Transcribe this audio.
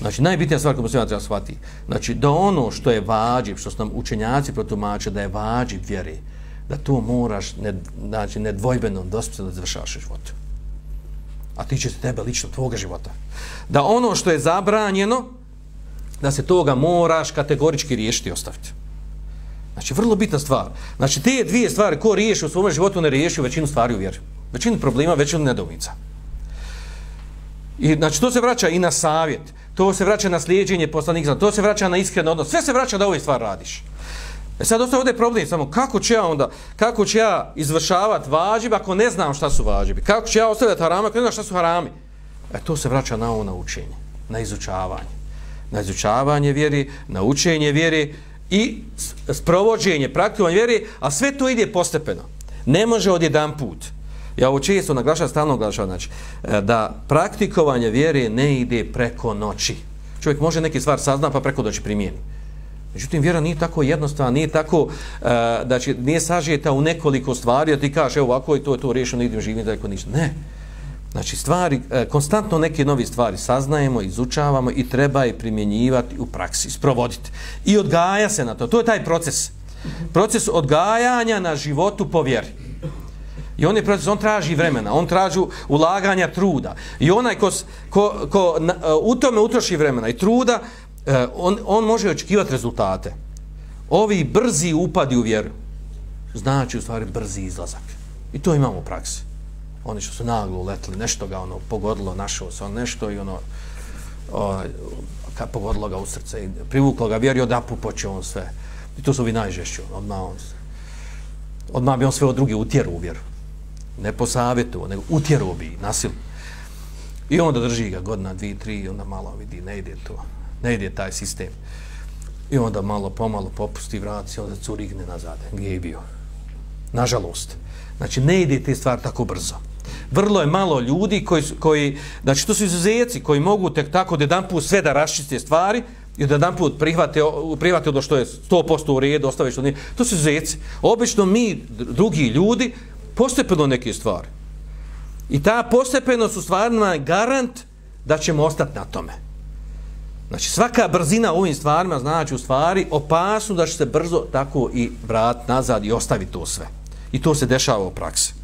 Znači, najbitnija stvar koju muslima treba shvatiti, znači, da ono što je vađiv, što su nam učenjaci protumače, da je vađiv vjeri, da to moraš, ne, znači, nedvojbeno, dospjeno da završavaš život. A tiče se tebe lično, tvoga života. Da ono što je zabranjeno, da se toga moraš kategorički riješiti i ostaviti. Znači, vrlo bitna stvar. Znači, te dvije stvari, ko riješi u svom životu, ne riješi u većinu stvari u vjeri. Većinu problema, većinu nedomica. I, znači, to se vraća i na savjet, to se vraća na slijedženje poslanika, to se vraća na iskren odnos, sve se vraća da ove stvar radiš. E sad ostaje ovdje problem samo kako ću ja onda, kako ću ja izvršavati vađibe ako ne znam šta su važibi Kako ću ja ostavljati harame ako ne znam šta su harami? E to se vraća na ovo naučenje, na izučavanje. Na izučavanje vjeri, na učenje vjeri i sprovođenje, praktikovanje vjeri, a sve to ide postepeno. Ne može odjedan put. Ja ovo često naglašam, stalno naglašam, znači, e, da praktikovanje vjere ne ide preko noći. Čovjek može neki stvar sazna pa preko noći primijeni. Međutim, vjera nije tako jednostavna, nije tako, uh, da će, nije sažijeta u nekoliko stvari, a ti kažeš, evo ovako je to, to riješeno, idem živim daleko ništa. Ne. Znači, stvari, uh, konstantno neke nove stvari saznajemo, izučavamo i treba je primjenjivati u praksi, sprovoditi. I odgaja se na to. To je taj proces. Proces odgajanja na životu po vjeri. I on je proces, on traži vremena, on traži ulaganja truda. I onaj ko, ko, ko na, u tome utroši vremena i truda, eh, on, on može očekivati rezultate. Ovi brzi upadi u vjeru, znači u stvari brzi izlazak. I to imamo u praksi. Oni što su naglo uletili, nešto ga ono pogodilo, našao se on nešto i ono o, ka, pogodilo ga u srce i privuklo ga vjeru i odapu počeo on sve. I to su ovi najžešći. Ono, odmah, on, odmah bi on sve od drugi utjeru u vjeru ne po savjetu, nego utjeruo bi nasil. I onda drži ga godina, dvije, tri, onda malo vidi, ne ide to, ne ide taj sistem. I onda malo, pomalo popusti vrat onda curigne nazad, gdje je bio. Nažalost. Znači, ne ide te stvari tako brzo. Vrlo je malo ljudi koji, koji znači, to su izuzeci koji mogu tek tako da jedan put sve da raščiste stvari i da jedan put prihvate, prihvate ono što je 100% u redu, ostave što nije. To su izuzeci. Obično mi, drugi ljudi, postepeno neke stvari. I ta postepenost u stvarima je garant da ćemo ostati na tome. Znači svaka brzina u ovim stvarima znači u stvari opasno da će se brzo tako i vrat nazad i ostaviti to sve. I to se dešava u praksi.